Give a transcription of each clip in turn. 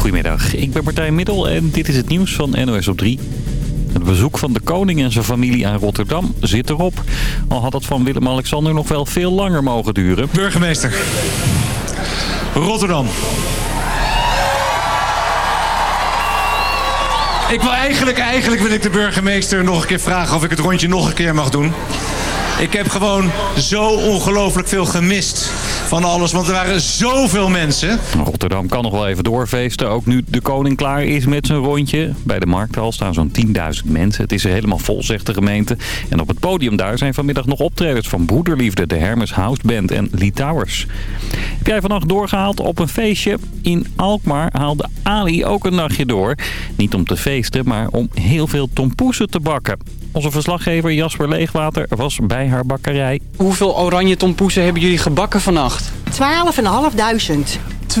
Goedemiddag, ik ben Martijn Middel en dit is het nieuws van NOS op 3. Het bezoek van de koning en zijn familie aan Rotterdam zit erop. Al had het van Willem-Alexander nog wel veel langer mogen duren. Burgemeester. Rotterdam. Ik wil eigenlijk, eigenlijk wil ik de burgemeester nog een keer vragen of ik het rondje nog een keer mag doen. Ik heb gewoon zo ongelooflijk veel gemist van alles. Want er waren zoveel mensen. Rotterdam kan nog wel even doorfeesten. Ook nu de koning klaar is met zijn rondje. Bij de markthal staan zo'n 10.000 mensen. Het is er helemaal vol, zegt de gemeente. En op het podium daar zijn vanmiddag nog optredens van Broederliefde, de Hermes House Band en Lee Towers. Heb jij vannacht doorgehaald op een feestje? In Alkmaar haalde Ali ook een nachtje door. Niet om te feesten, maar om heel veel tompoesen te bakken. Onze verslaggever Jasper Leegwater was bij haar bakkerij. Hoeveel oranje tompoesen hebben jullie gebakken vannacht? 12.500. 12.500.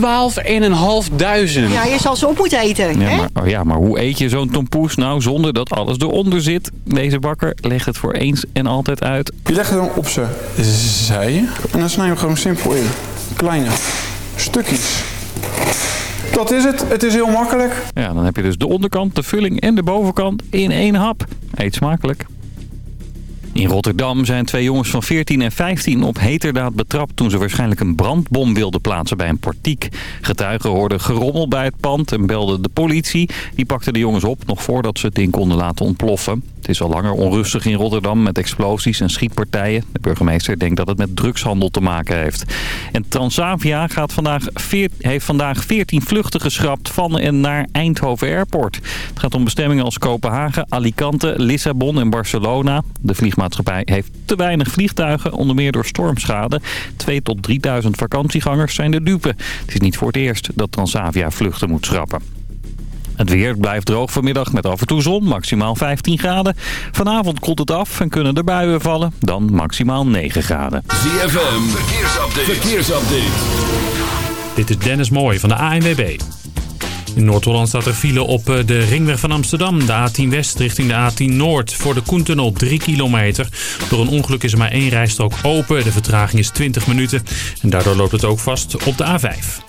Ja, je zal ze op moeten eten. Ja hè? maar, oh ja, maar hoe eet je zo'n tompoes nou zonder dat alles eronder zit? Deze bakker legt het voor eens en altijd uit. Je legt het dan op zijn zij en dan snij je hem gewoon simpel in. Kleine stukjes. Dat is het. Het is heel makkelijk. Ja, dan heb je dus de onderkant, de vulling en de bovenkant in één hap. Eet smakelijk. In Rotterdam zijn twee jongens van 14 en 15 op heterdaad betrapt... toen ze waarschijnlijk een brandbom wilden plaatsen bij een portiek. Getuigen hoorden gerommel bij het pand en belden de politie. Die pakte de jongens op nog voordat ze het ding konden laten ontploffen. Is al langer onrustig in Rotterdam met explosies en schietpartijen. De burgemeester denkt dat het met drugshandel te maken heeft. En Transavia gaat vandaag heeft vandaag 14 vluchten geschrapt van en naar Eindhoven Airport. Het gaat om bestemmingen als Kopenhagen, Alicante, Lissabon en Barcelona. De vliegmaatschappij heeft te weinig vliegtuigen, onder meer door stormschade. 2 tot 3000 vakantiegangers zijn de dupe. Het is niet voor het eerst dat Transavia vluchten moet schrappen. Het weer blijft droog vanmiddag met af en toe zon, maximaal 15 graden. Vanavond koelt het af en kunnen er buien vallen, dan maximaal 9 graden. ZFM, verkeersupdate. verkeersupdate. Dit is Dennis Mooij van de ANWB. In Noord-Holland staat er file op eh, de ringweg van Amsterdam. De A10 West richting de A10 Noord. Voor de Koentunnel 3 kilometer. Door een ongeluk is er maar één rijstrook open. De vertraging is 20 minuten. En daardoor loopt het ook vast op de A5.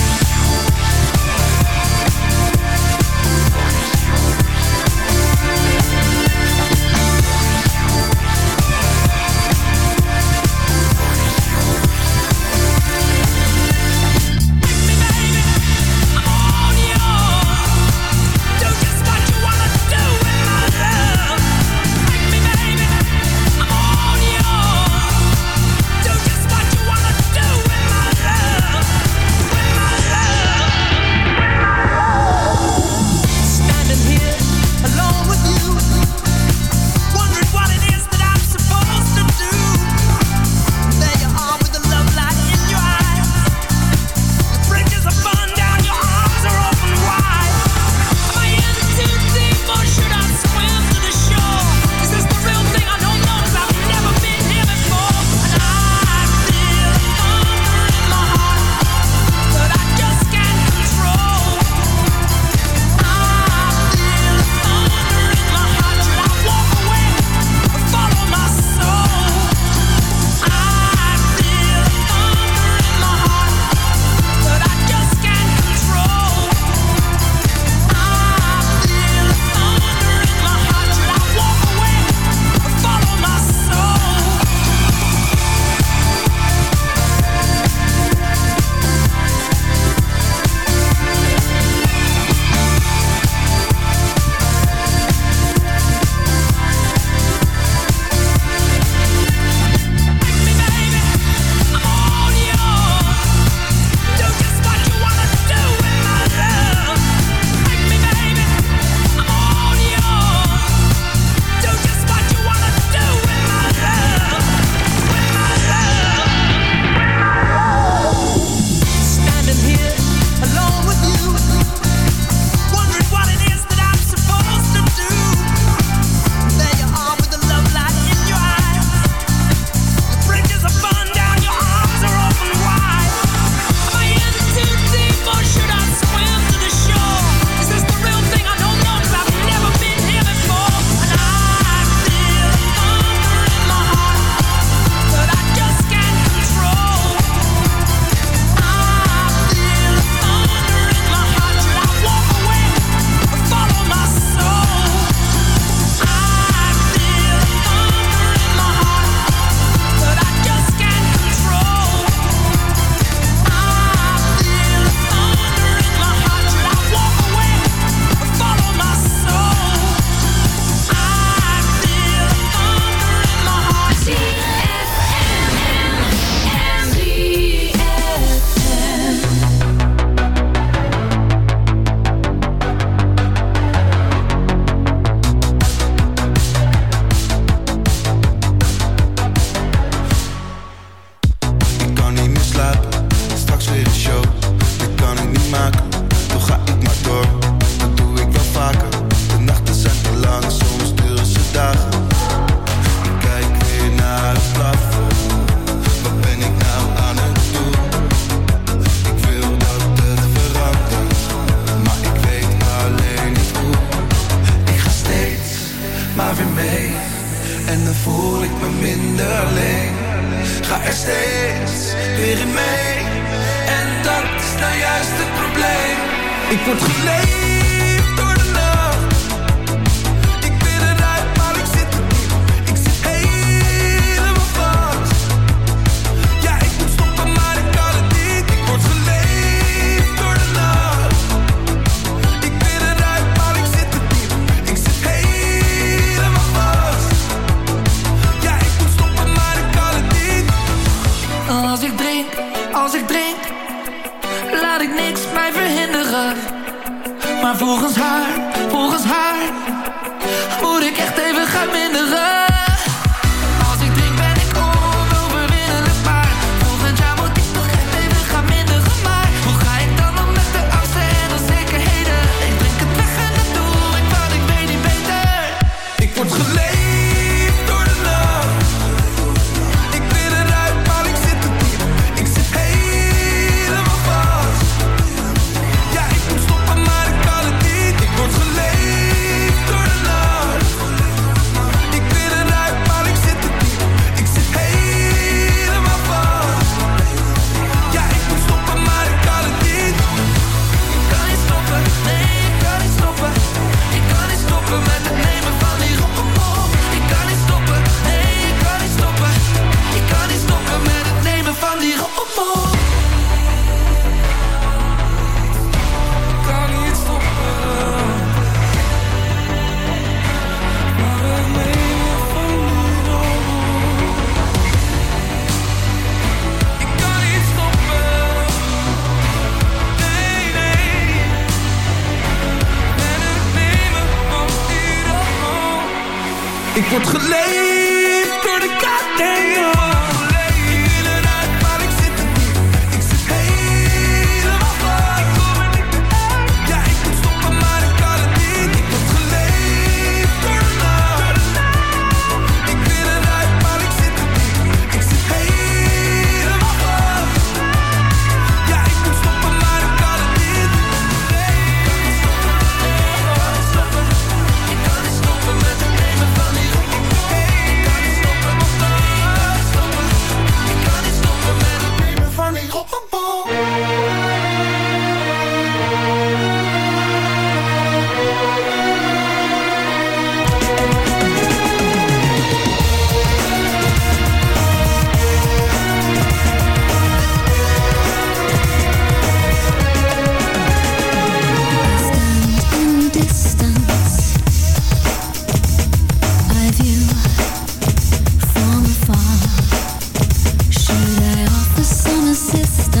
system.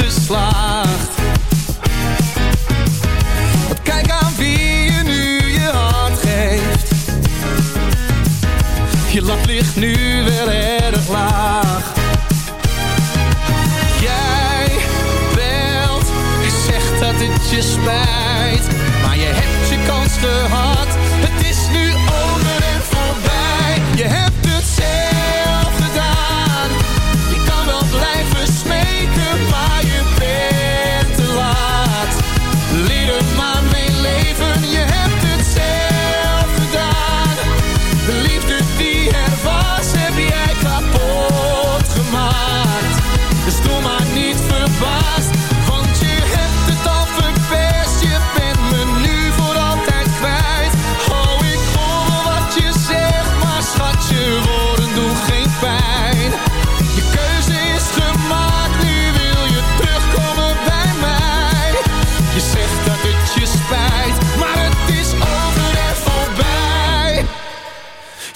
maar je hebt je kans te hard.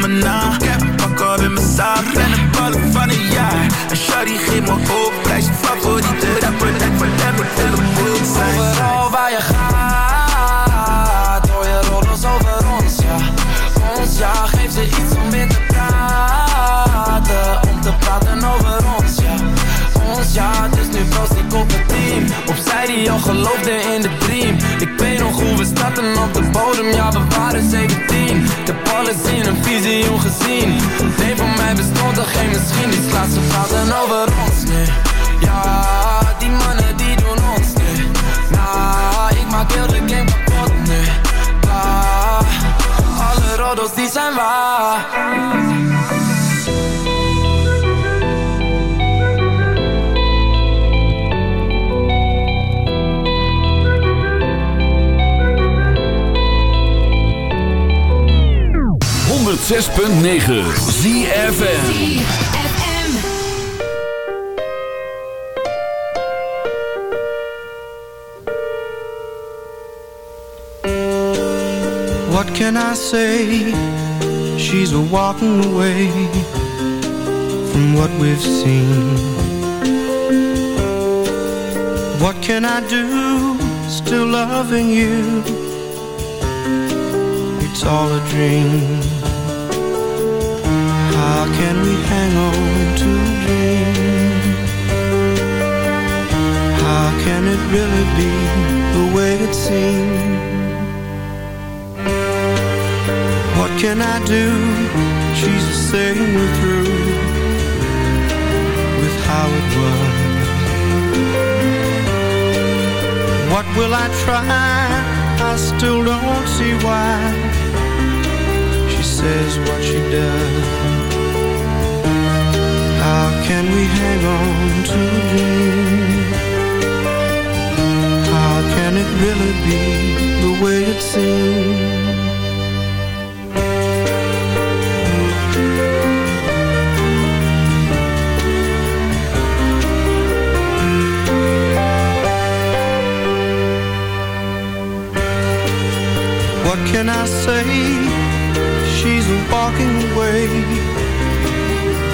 mijn naam. Ik heb een pak op in mijn zaak, ben een ballen van een jaar. En shawty geeft me hoop, prijs je favoriete rapper. Lijkt voor hem moet helemaal zijn. Overal waar je gaat, hoor je roddels over ons, ja. Ons, ja, geef ze iets om weer te praten. Om te praten over ons, ja. Ons, ja, dus nu proost ik op het team. Opzij die al geloofde in de dream. Hoe we starten op de bodem, ja, we waren 17. Ik heb alles in een visioen gezien. Nee, voor mij bestond er geen misschien. Die slaat ze praten over ons, nee. Ja, die mannen die doen ons, nee. Nah, ik maak heel de game 106.9 ZFN What can I say? She's walking away from what we've seen. What can I do? Still loving you. It's all a dream. How can we hang on to a dream? How can it really be the way it seems? What can I do? She's saying we're through with how it was. What will I try? I still don't see why she says what she does. How can we hang on to a dream? How can it really be the way it seems? What can I say? She's walking away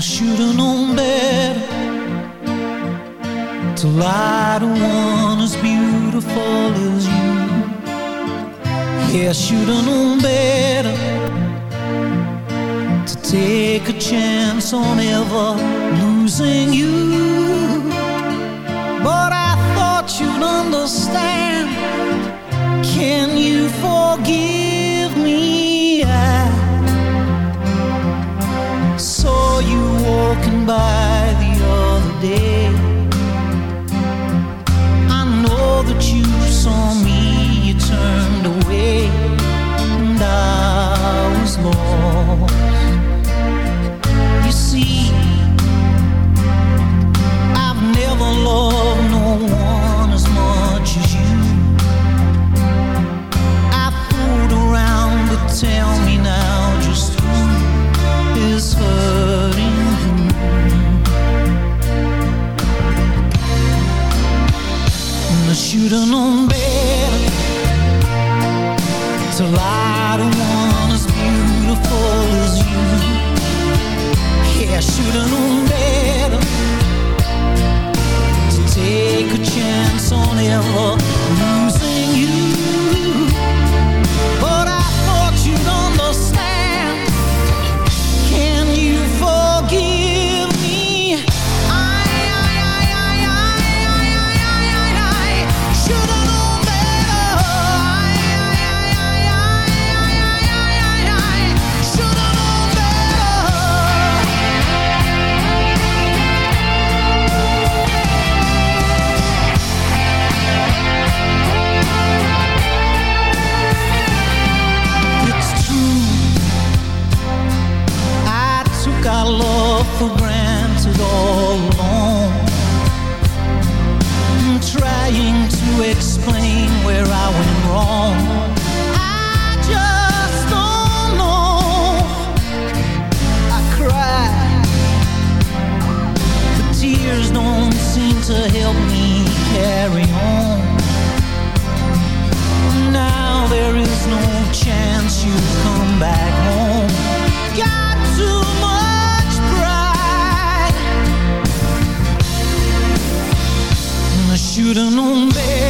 I should have known better. To lie to one as beautiful as you. Yeah, I should have known better. To take a chance on ever losing you. But I thought you'd understand. Can you forgive by the other day. you não know,